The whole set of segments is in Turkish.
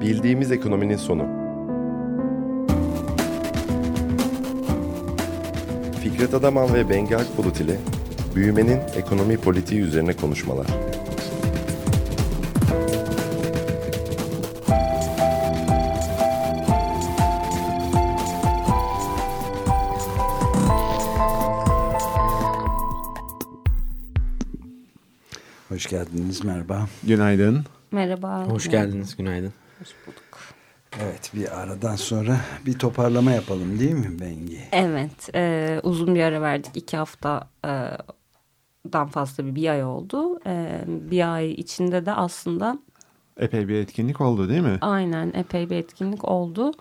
Bildiğimiz ekonominin sonu. Fikret Adaman ve Bengi Akbulut ile büyümenin ekonomi politiği üzerine konuşmalar. Hoş geldiniz, merhaba. Günaydın. Merhaba. Hoş geldiniz, günaydın. Evet, bir aradan sonra bir toparlama yapalım değil mi Bengi? Evet, e, uzun bir ara verdik. iki hafta e, dan fazla bir, bir ay oldu. E, bir ay içinde de aslında... Epey bir etkinlik oldu değil mi? Aynen, epey bir etkinlik oldu.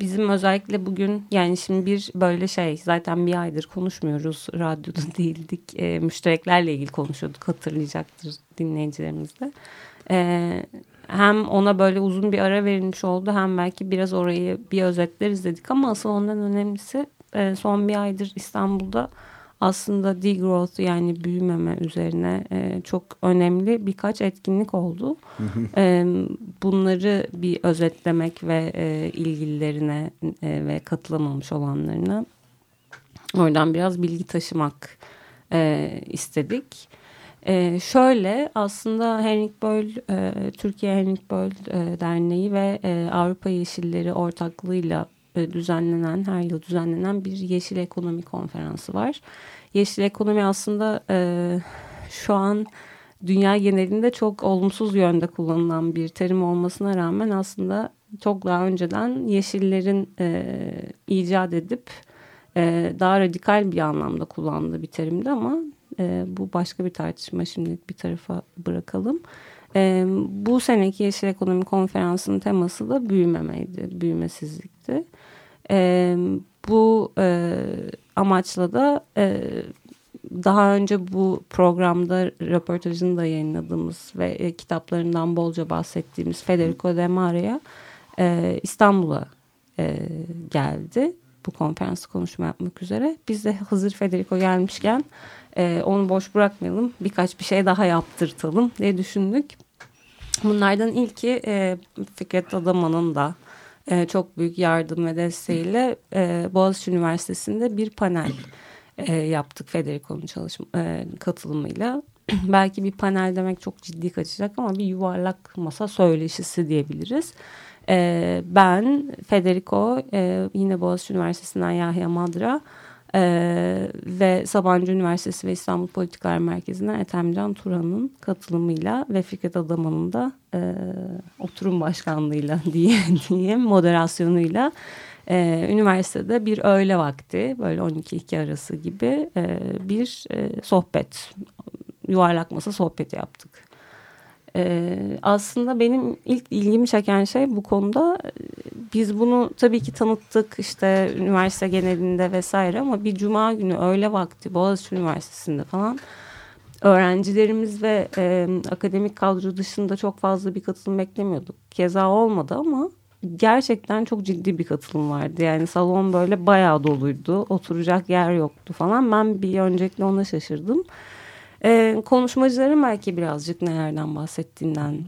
Bizim özellikle bugün yani şimdi bir böyle şey zaten bir aydır konuşmuyoruz radyoda değildik e, müştereklerle ilgili konuşuyorduk hatırlayacaktır dinleyicilerimiz de. E, hem ona böyle uzun bir ara verilmiş oldu hem belki biraz orayı bir özetleriz dedik ama asıl ondan önemlisi e, son bir aydır İstanbul'da aslında degrowth yani büyümeme üzerine e, çok önemli birkaç etkinlik oldu. e, bunları bir özetlemek ve e, ilgililerine e, ve katılamamış olanlarına oradan biraz bilgi taşımak e, istedik. E, şöyle aslında Henrik Böll, e, Türkiye Henrik Böll e, Derneği ve e, Avrupa Yeşilleri ortaklığıyla e, düzenlenen, her yıl düzenlenen bir Yeşil Ekonomi Konferansı var. Yeşil ekonomi aslında e, şu an dünya genelinde çok olumsuz yönde kullanılan bir terim olmasına rağmen aslında çok daha önceden yeşillerin e, icat edip e, daha radikal bir anlamda kullandığı bir terimdi ama e, bu başka bir tartışma şimdilik bir tarafa bırakalım. E, bu seneki Yeşil Ekonomi Konferansı'nın teması da büyümemeydi, büyümesizlikti. E, bu e, amaçla da e, daha önce bu programda röportajını da yayınladığımız ve e, kitaplarından bolca bahsettiğimiz Federico De Maria e, İstanbul'a e, geldi. Bu konferansı konuşma yapmak üzere. Biz de hazır Federico gelmişken e, onu boş bırakmayalım. Birkaç bir şey daha yaptırtalım diye düşündük. Bunlardan ilki e, Fikret Adaman'ın da e, çok büyük yardım ve desteğiyle e, Boğaziçi Üniversitesi'nde bir panel e, yaptık Federico'nun çalışma e, katılımıyla. Belki bir panel demek çok ciddi kaçacak ama bir yuvarlak masa söyleşisi diyebiliriz. E, ben, Federico, e, yine Boğaziçi Üniversitesi'nden Yahya Madra ee, ve Sabancı Üniversitesi ve İstanbul Politikalar Merkezi'nden Ethemcan Turan'ın katılımıyla ve Fikret Adaman'ın da e, oturum başkanlığıyla diye, diyeyim moderasyonuyla e, üniversitede bir öğle vakti böyle 12-2 arası gibi e, bir e, sohbet yuvarlak masa sohbeti yaptık. Ee, aslında benim ilk ilgimi çeken şey bu konuda biz bunu tabii ki tanıttık işte üniversite genelinde vesaire ama bir cuma günü öğle vakti Boğaziçi Üniversitesi'nde falan öğrencilerimiz ve e, akademik kadro dışında çok fazla bir katılım beklemiyorduk. Keza olmadı ama gerçekten çok ciddi bir katılım vardı. Yani salon böyle bayağı doluydu. Oturacak yer yoktu falan. Ben bir öncelikle ona şaşırdım. E, konuşmacıların belki birazcık nelerden bahsettiğinden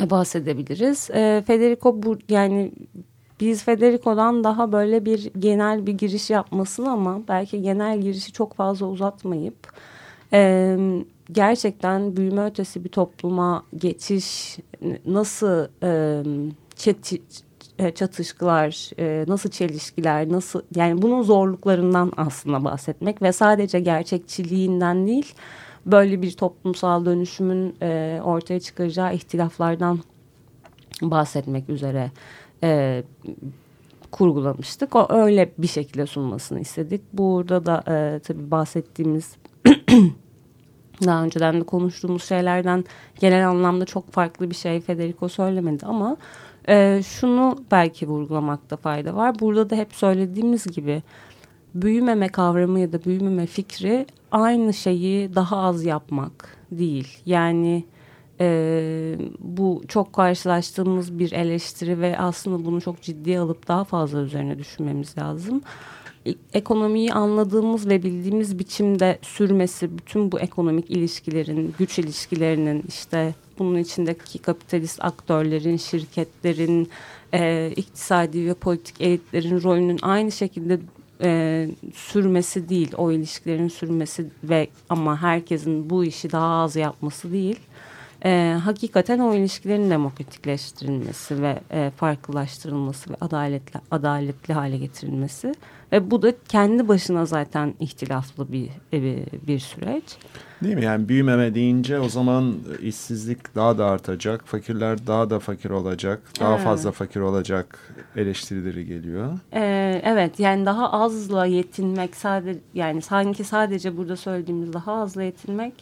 e, bahsedebiliriz. E, Federico bu yani biz Federico'dan daha böyle bir genel bir giriş yapmasın ama belki genel girişi çok fazla uzatmayıp e, gerçekten büyüme ötesi bir topluma geçiş nasıl e, çatışkılar, e, nasıl çelişkiler, nasıl yani bunun zorluklarından aslında bahsetmek ve sadece gerçekçiliğinden değil böyle bir toplumsal dönüşümün e, ortaya çıkaracağı ihtilaflardan bahsetmek üzere e, kurgulamıştık. O öyle bir şekilde sunmasını istedik. Burada da e, tabii bahsettiğimiz daha önceden de konuştuğumuz şeylerden genel anlamda çok farklı bir şey Federico söylemedi ama e, şunu belki vurgulamakta fayda var. Burada da hep söylediğimiz gibi büyümeme kavramı ya da büyümeme fikri aynı şeyi daha az yapmak değil. Yani e, bu çok karşılaştığımız bir eleştiri ve aslında bunu çok ciddiye alıp daha fazla üzerine düşünmemiz lazım. Ekonomiyi anladığımız ve bildiğimiz biçimde sürmesi, bütün bu ekonomik ilişkilerin, güç ilişkilerinin işte bunun içindeki kapitalist aktörlerin, şirketlerin, e, iktisadi ve politik elitlerin rolünün aynı şekilde e, sürmesi değil, o ilişkilerin sürmesi ve ama herkesin bu işi daha az yapması değil e, hakikaten o ilişkilerin demokratikleştirilmesi ve e, farklılaştırılması ve adaletli, adaletli hale getirilmesi ve bu da kendi başına zaten ihtilaflı bir bir, bir süreç. Değil mi? Yani büyümeme deyince o zaman işsizlik daha da artacak, fakirler daha da fakir olacak, daha Evet. fazla fakir olacak eleştirileri geliyor. Ee, evet yani daha azla yetinmek sadece yani sanki sadece burada söylediğimiz daha azla yetinmek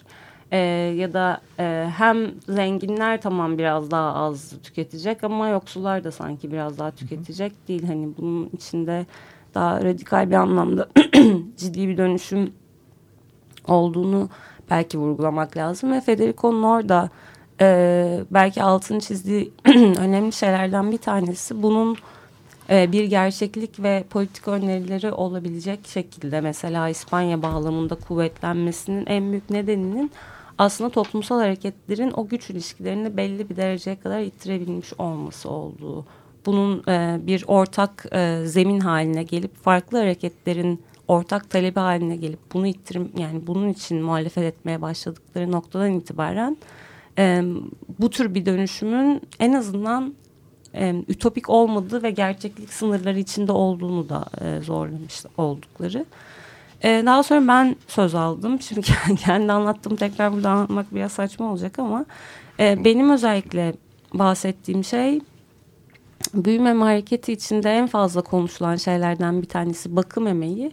e, ya da e, hem zenginler tamam biraz daha az tüketecek ama yoksullar da sanki biraz daha tüketecek değil. Hani bunun içinde daha radikal bir anlamda ciddi bir dönüşüm olduğunu belki vurgulamak lazım ve Federico'nun orada e, belki altını çizdiği önemli şeylerden bir tanesi bunun e, bir gerçeklik ve politik önerileri olabilecek şekilde mesela İspanya bağlamında kuvvetlenmesinin en büyük nedeninin aslında toplumsal hareketlerin o güç ilişkilerini belli bir dereceye kadar ittirebilmiş olması olduğu. Bunun e, bir ortak e, zemin haline gelip farklı hareketlerin ortak talebi haline gelip bunu ittirim yani bunun için muhalefet etmeye başladıkları noktadan itibaren e, bu tür bir dönüşümün en azından e, ütopik olmadığı ve gerçeklik sınırları içinde olduğunu da e, zorlamış oldukları. E, daha sonra ben söz aldım. Şimdi kendi anlattığım tekrar burada anlatmak biraz saçma olacak ama e, benim özellikle bahsettiğim şey büyümeme hareketi içinde en fazla konuşulan şeylerden bir tanesi bakım emeği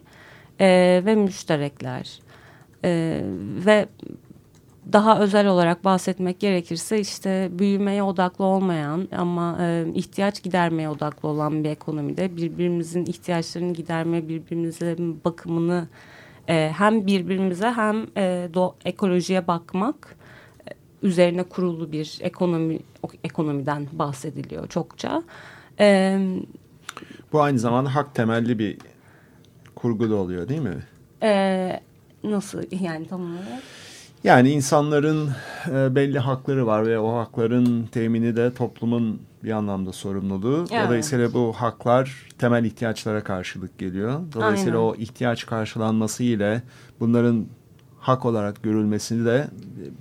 e, ve müşterekler. E, ve daha özel olarak bahsetmek gerekirse işte büyümeye odaklı olmayan ama e, ihtiyaç gidermeye odaklı olan bir ekonomide birbirimizin ihtiyaçlarını giderme, birbirimizin bakımını e, hem birbirimize hem e, do, ekolojiye bakmak e, üzerine kurulu bir ekonomi ekonomiden bahsediliyor çokça. E, Bu aynı zamanda hak temelli bir kurgu da oluyor değil mi? e, nasıl yani tam olarak? Yani insanların e, belli hakları var ve o hakların temini de toplumun bir anlamda sorumluluğu. Evet. Dolayısıyla bu haklar temel ihtiyaçlara karşılık geliyor. Dolayısıyla Aynen. o ihtiyaç karşılanması ile bunların hak olarak görülmesini de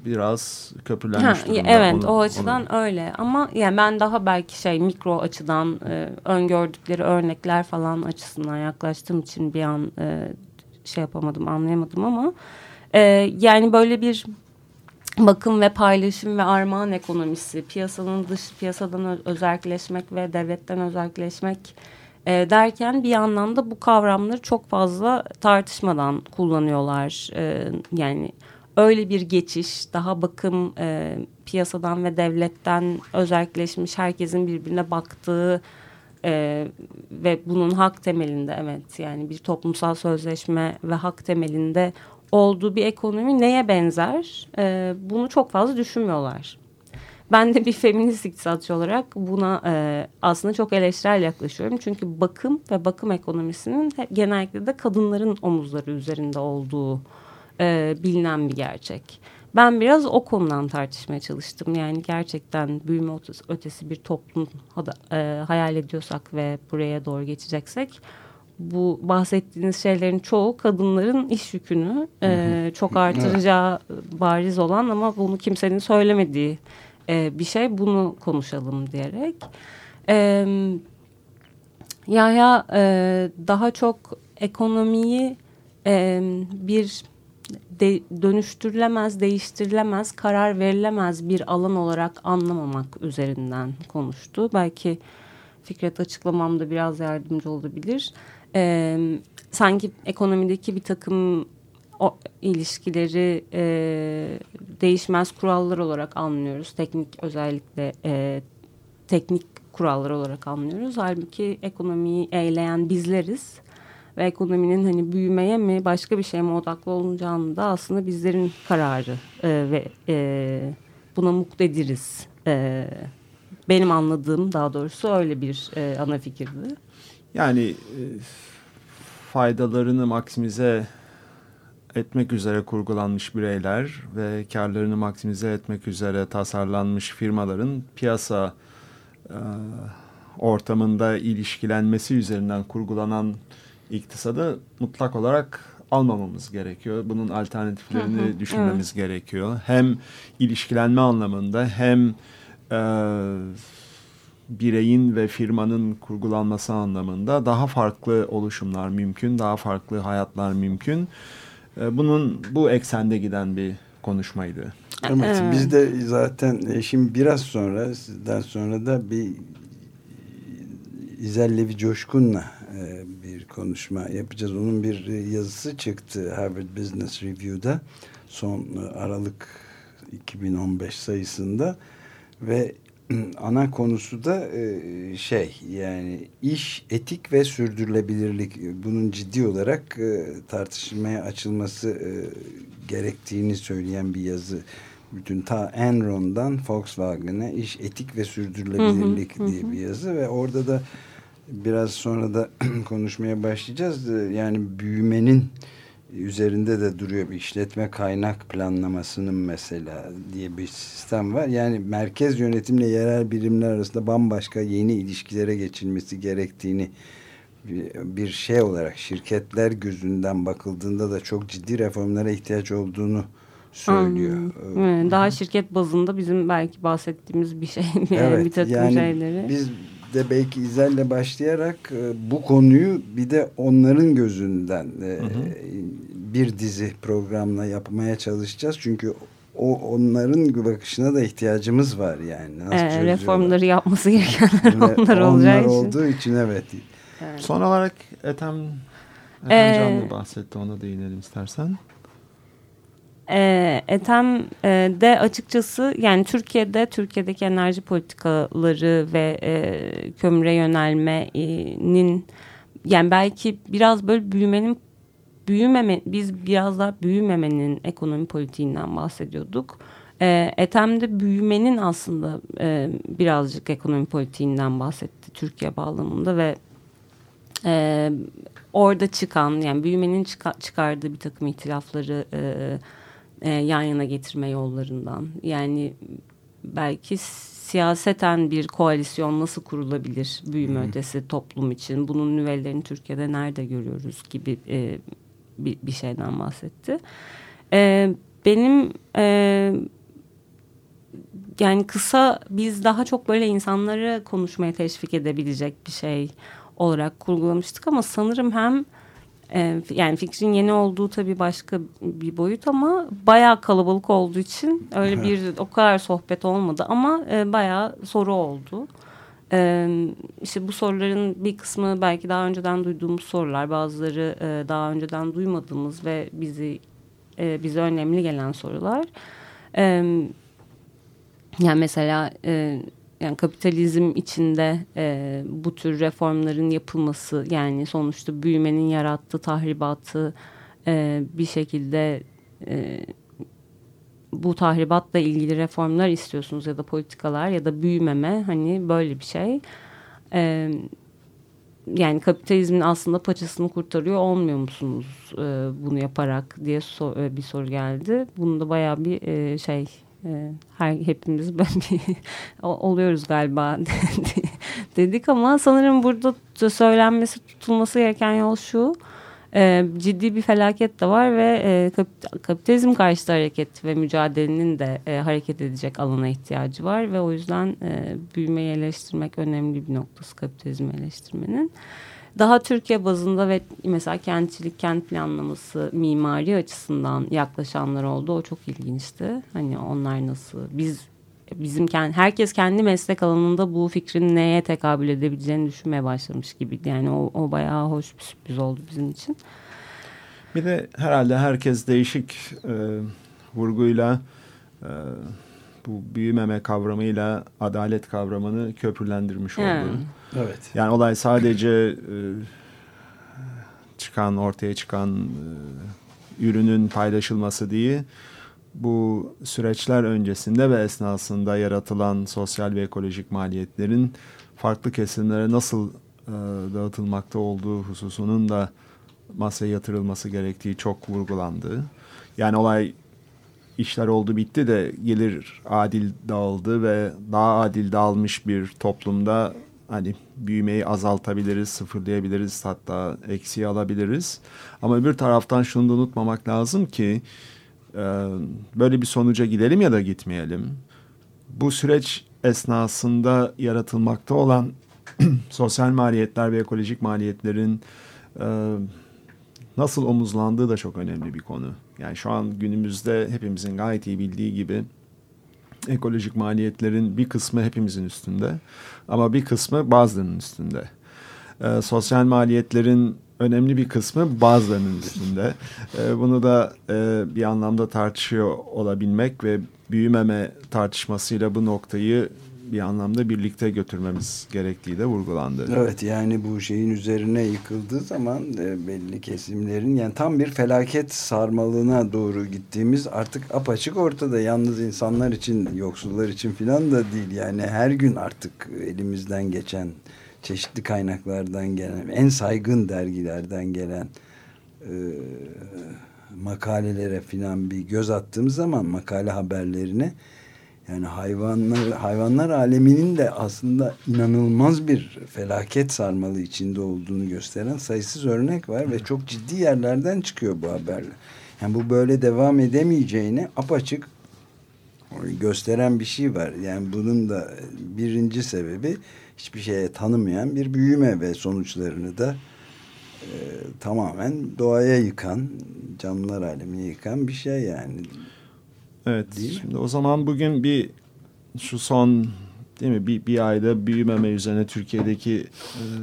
biraz köprülenmiş Ha, durumda. evet Onu- o açıdan öyle ama yani ben daha belki şey mikro açıdan e, öngördükleri örnekler falan açısından yaklaştığım için bir an e, şey yapamadım anlayamadım ama e, yani böyle bir bakım ve paylaşım ve armağan ekonomisi piyasanın dış piyasadan özelleşmek ve devletten özelleşmek e, derken bir yandan da bu kavramları çok fazla tartışmadan kullanıyorlar. E, yani öyle bir geçiş daha bakım e, piyasadan ve devletten özelleşmiş herkesin birbirine baktığı e, ve bunun hak temelinde evet yani bir toplumsal sözleşme ve hak temelinde olduğu bir ekonomi neye benzer E, bunu çok fazla düşünmüyorlar. Ben de bir feminist iktisatçı olarak buna e, aslında çok eleştirel yaklaşıyorum. Çünkü bakım ve bakım ekonomisinin genellikle de kadınların omuzları üzerinde olduğu e, bilinen bir gerçek. Ben biraz o konudan tartışmaya çalıştım. Yani gerçekten büyüme ötesi, bir toplum e, hayal ediyorsak ve buraya doğru geçeceksek bu bahsettiğiniz şeylerin çoğu kadınların iş yükünü e, çok artıracağı bariz olan ama bunu kimsenin söylemediği e, bir şey. Bunu konuşalım diyerek. E, Yahya e, daha çok ekonomiyi e, bir de, dönüştürülemez, değiştirilemez, karar verilemez bir alan olarak anlamamak üzerinden konuştu. Belki Fikret açıklamamda biraz yardımcı olabilir. Ee, sanki ekonomideki bir takım o ilişkileri e, değişmez kurallar olarak anlıyoruz. Teknik özellikle e, teknik kurallar olarak anlıyoruz. Halbuki ekonomiyi eğleyen bizleriz ve ekonominin hani büyümeye mi başka bir şeye mi odaklı olunacağını da aslında bizlerin kararı e, ve e, buna muktediriz. E, benim anladığım daha doğrusu öyle bir e, ana fikirdi. Yani e, faydalarını maksimize etmek üzere kurgulanmış bireyler ve karlarını maksimize etmek üzere tasarlanmış firmaların piyasa e, ortamında ilişkilenmesi üzerinden kurgulanan iktisadı mutlak olarak almamamız gerekiyor. Bunun alternatiflerini Hı hı, düşünmemiz gerekiyor. Hem ilişkilenme anlamında hem bireyin ve firmanın kurgulanması anlamında daha farklı oluşumlar mümkün, daha farklı hayatlar mümkün. E, bunun bu eksende giden bir konuşmaydı. Evet, biz de zaten e, şimdi biraz sonra sizden sonra da bir İzel Levi Coşkun'la e, bir konuşma yapacağız. Onun bir e, yazısı çıktı Harvard Business Review'da son e, Aralık 2015 sayısında ve ana konusu da e, şey yani iş etik ve sürdürülebilirlik bunun ciddi olarak e, tartışmaya açılması e, gerektiğini söyleyen bir yazı bütün ta Enron'dan Volkswagen'e iş etik ve sürdürülebilirlik Hı hı, diye hı. bir yazı ve orada da biraz sonra da konuşmaya başlayacağız. Yani büyümenin üzerinde de duruyor bir işletme kaynak planlamasının mesela diye bir sistem var. Yani merkez yönetimle yerel birimler arasında bambaşka yeni ilişkilere geçilmesi gerektiğini bir- şey olarak şirketler gözünden bakıldığında da çok ciddi reformlara ihtiyaç olduğunu söylüyor. Evet, daha şirket bazında bizim belki bahsettiğimiz bir şey. Evet, bir takım yani şeyleri. Biz de belki İzel'le başlayarak e, bu konuyu bir de onların gözünden e, bir dizi programla yapmaya çalışacağız. Çünkü o onların bakışına da ihtiyacımız var yani. Nasıl Ee, reformları yapması gerekenler Ve onlar olacağı için. olduğu için evet. Son olarak Ethem, Ethem Ee, Canlı bahsetti ona değinelim istersen. E, Ethem e, de açıkçası yani Türkiye'de Türkiye'deki enerji politikaları ve e, kömüre yönelmenin yani belki biraz böyle büyümenin büyümeme biz biraz daha büyümemenin ekonomi politiğinden bahsediyorduk. E, Ethem de büyümenin aslında e, birazcık ekonomi politiğinden bahsetti Türkiye bağlamında ve e, orada çıkan yani büyümenin çıka- çıkardığı bir takım itilafları e, e, yan yana getirme yollarından. Yani belki siyaseten bir koalisyon nasıl kurulabilir büyüme ötesi toplum için? Bunun nüvelerini Türkiye'de nerede görüyoruz gibi e, bir, bir şeyden bahsetti. E, benim e, yani kısa biz daha çok böyle insanları konuşmaya teşvik edebilecek bir şey olarak kurgulamıştık ama sanırım hem yani fikrin yeni olduğu tabii başka bir boyut ama bayağı kalabalık olduğu için öyle bir o kadar sohbet olmadı ama e, bayağı soru oldu. E, işte bu soruların bir kısmı belki daha önceden duyduğumuz sorular, bazıları e, daha önceden duymadığımız ve bizi e, bize önemli gelen sorular. E, yani mesela yani kapitalizm içinde e, bu tür reformların yapılması yani sonuçta büyümenin yarattığı tahribatı e, bir şekilde e, bu tahribatla ilgili reformlar istiyorsunuz ya da politikalar ya da büyümeme hani böyle bir şey. E, yani kapitalizmin aslında paçasını kurtarıyor olmuyor musunuz e, bunu yaparak diye so- e, bir soru geldi. Bunu da bayağı bir e, şey her hepimiz o- oluyoruz galiba dedik ama sanırım burada da söylenmesi tutulması gereken yol şu. E, ciddi bir felaket de var ve e, kapit- kapitalizm karşıtı hareket ve mücadelenin de e, hareket edecek alana ihtiyacı var ve o yüzden e, büyümeyi eleştirmek önemli bir noktası kapitalizmi eleştirmenin. Daha Türkiye bazında ve mesela kentçilik, kent planlaması, mimari açısından yaklaşanlar oldu. O çok ilginçti. Hani onlar nasıl, biz bizim kendi, herkes kendi meslek alanında bu fikrin neye tekabül edebileceğini düşünmeye başlamış gibi. Yani o, o bayağı hoş bir sürpriz oldu bizim için. Bir de herhalde herkes değişik e, vurguyla e, bu büyümeme kavramıyla adalet kavramını köprülendirmiş oldu. Yani. Evet. Yani olay sadece e, çıkan ortaya çıkan e, ürünün paylaşılması değil. Bu süreçler öncesinde ve esnasında yaratılan sosyal ve ekolojik maliyetlerin farklı kesimlere nasıl e, dağıtılmakta olduğu hususunun da masaya yatırılması gerektiği çok vurgulandı. Yani olay işler oldu bitti de gelir adil dağıldı ve daha adil dağılmış bir toplumda hani büyümeyi azaltabiliriz, sıfırlayabiliriz hatta eksiği alabiliriz. Ama bir taraftan şunu da unutmamak lazım ki e, böyle bir sonuca gidelim ya da gitmeyelim. Bu süreç esnasında yaratılmakta olan sosyal maliyetler ve ekolojik maliyetlerin e, nasıl omuzlandığı da çok önemli bir konu. Yani şu an günümüzde hepimizin gayet iyi bildiği gibi ekolojik maliyetlerin bir kısmı hepimizin üstünde ama bir kısmı bazılarının üstünde. E, sosyal maliyetlerin önemli bir kısmı bazılarının üstünde. E, bunu da e, bir anlamda tartışıyor olabilmek ve büyümeme tartışmasıyla bu noktayı bir anlamda birlikte götürmemiz gerektiği de vurgulandı. Evet yani bu şeyin üzerine yıkıldığı zaman e, belli kesimlerin yani tam bir felaket sarmalına doğru gittiğimiz artık apaçık ortada. Yalnız insanlar için, yoksullar için filan da değil. Yani her gün artık elimizden geçen çeşitli kaynaklardan gelen, en saygın dergilerden gelen e, makalelere filan bir göz attığımız zaman makale haberlerine yani hayvanlar hayvanlar aleminin de aslında inanılmaz bir felaket sarmalı içinde olduğunu gösteren sayısız örnek var ve çok ciddi yerlerden çıkıyor bu haberler. Yani bu böyle devam edemeyeceğini apaçık gösteren bir şey var. Yani bunun da birinci sebebi hiçbir şeye tanımayan bir büyüme ve sonuçlarını da e, tamamen doğaya yıkan, canlılar alemini yıkan bir şey yani. Evet. Değil mi? Şimdi o zaman bugün bir şu son değil mi bir, bir ayda büyümeme üzerine Türkiye'deki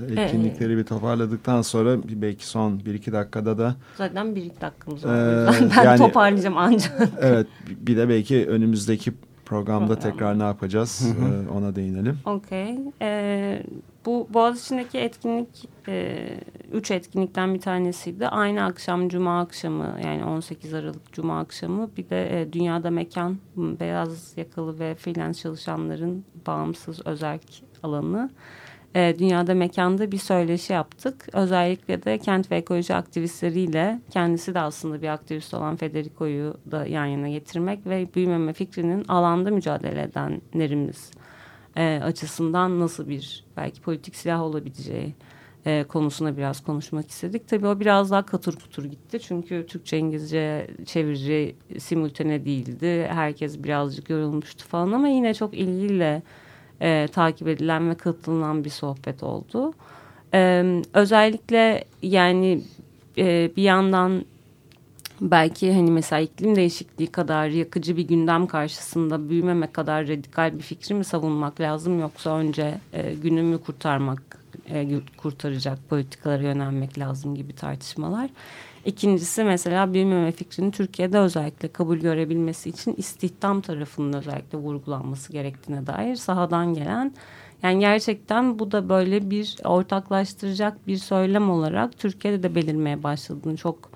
e, etkinlikleri bir toparladıktan sonra bir belki son bir iki dakikada da Zaten bir iki dakikamız var. Ee, yüzden ben yani- toparlayacağım ancak. evet bir de belki önümüzdeki programda Program. tekrar ne yapacağız e, ona değinelim. Okey. Ee, bu Boğaziçi'ndeki etkinlik e, üç etkinlikten bir tanesiydi. Aynı akşam Cuma akşamı yani 18 Aralık Cuma akşamı bir de e, Dünyada Mekan beyaz yakalı ve freelance çalışanların bağımsız özerk alanı. E, Dünyada Mekan'da bir söyleşi yaptık. Özellikle de kent ve ekoloji aktivistleriyle kendisi de aslında bir aktivist olan Federico'yu da yan yana getirmek ve büyümeme fikrinin alanda mücadele edenlerimiz e, açısından nasıl bir belki politik silah olabileceği e, konusuna biraz konuşmak istedik. Tabii o biraz daha katır kutur gitti. Çünkü Türkçe İngilizce çeviri simultane değildi. Herkes birazcık yorulmuştu falan ama yine çok ilgiyle e, takip edilen ve katılınan bir sohbet oldu. E, özellikle yani e, bir yandan belki hani mesela iklim değişikliği kadar yakıcı bir gündem karşısında büyümemek kadar radikal bir fikri mi savunmak lazım yoksa önce e, günümü kurtarmak e, kurtaracak politikalara yönelmek lazım gibi tartışmalar. İkincisi mesela büyümeme fikrinin Türkiye'de özellikle kabul görebilmesi için istihdam tarafının özellikle vurgulanması gerektiğine dair sahadan gelen yani gerçekten bu da böyle bir ortaklaştıracak bir söylem olarak Türkiye'de de belirmeye başladığını çok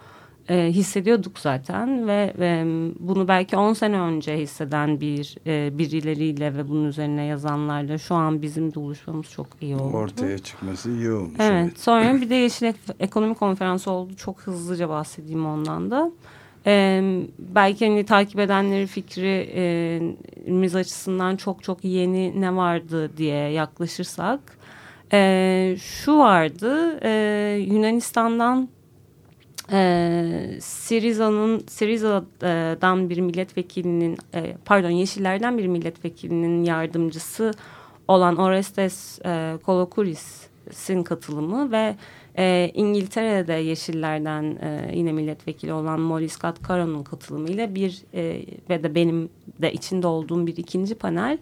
e, hissediyorduk zaten ve, ve bunu belki 10 sene önce hisseden bir e, birileriyle ve bunun üzerine yazanlarla şu an bizim buluşmamız çok iyi oldu. Ortaya çıkması iyi olmuş. Evet. Sonra bir de Yeşil Ek- Ekonomi Konferansı oldu. Çok hızlıca bahsedeyim ondan da. Ee, belki hani takip edenleri fikrimiz açısından çok çok yeni ne vardı diye yaklaşırsak. ee, şu vardı. ee, Yunanistan'dan e, Siriza'nın Siriza'dan bir milletvekilinin e, pardon Yeşillerden bir milletvekilinin yardımcısı olan Orestes e, Kolokuris'in katılımı ve e, İngiltere'de Yeşillerden e, yine milletvekili olan Molly Scott Caron'un katılımıyla bir e, ve de benim de içinde olduğum bir ikinci panel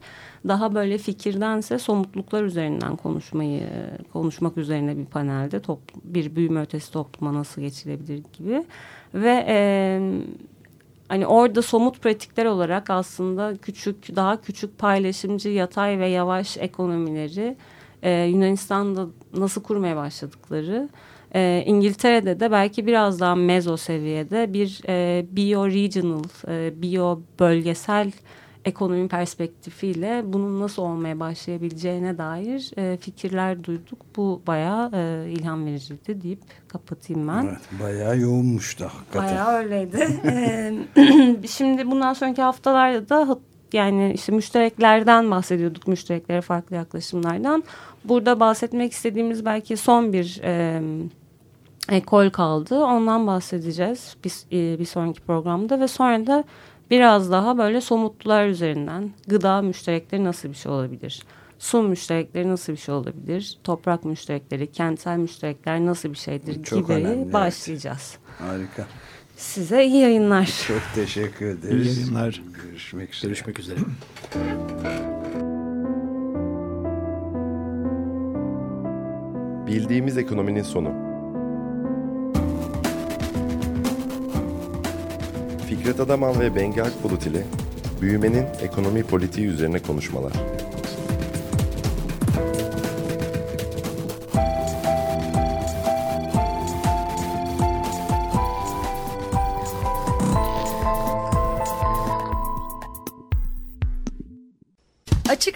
daha böyle fikirdense somutluklar üzerinden konuşmayı e, konuşmak üzerine bir panelde top, bir büyüme ötesi topluma nasıl geçilebilir gibi. Ve e, hani orada somut pratikler olarak aslında küçük daha küçük paylaşımcı yatay ve yavaş ekonomileri e, Yunanistan'da nasıl kurmaya başladıkları e, İngiltere'de de belki biraz daha mezo seviyede bir e, bio regional e, bio bölgesel ekonomi perspektifiyle bunun nasıl olmaya başlayabileceğine dair e, fikirler duyduk. Bu bayağı e, ilham vericiydi deyip kapatayım ben. Evet, bayağı yoğunmuş da hakikaten. Bayağı öyleydi. Ee, Şimdi bundan sonraki haftalarda da yani işte müştereklerden bahsediyorduk. Müştereklere farklı yaklaşımlardan. Burada bahsetmek istediğimiz belki son bir e, ekol kaldı. Ondan bahsedeceğiz bir, e, bir sonraki programda ve sonra da biraz daha böyle somutlular üzerinden gıda müşterekleri nasıl bir şey olabilir? Su müşterekleri nasıl bir şey olabilir? Toprak müşterekleri, kentsel müşterekler nasıl bir şeydir Çok gibi önemli, evet. başlayacağız. Harika. Size iyi yayınlar. Çok teşekkür ederiz. İyi yayınlar. Görüşmek üzere. Görüşmek üzere. Bildiğimiz ekonominin sonu. Fikret Adaman ve Bengi Akbulut ile büyümenin ekonomi politiği üzerine konuşmalar.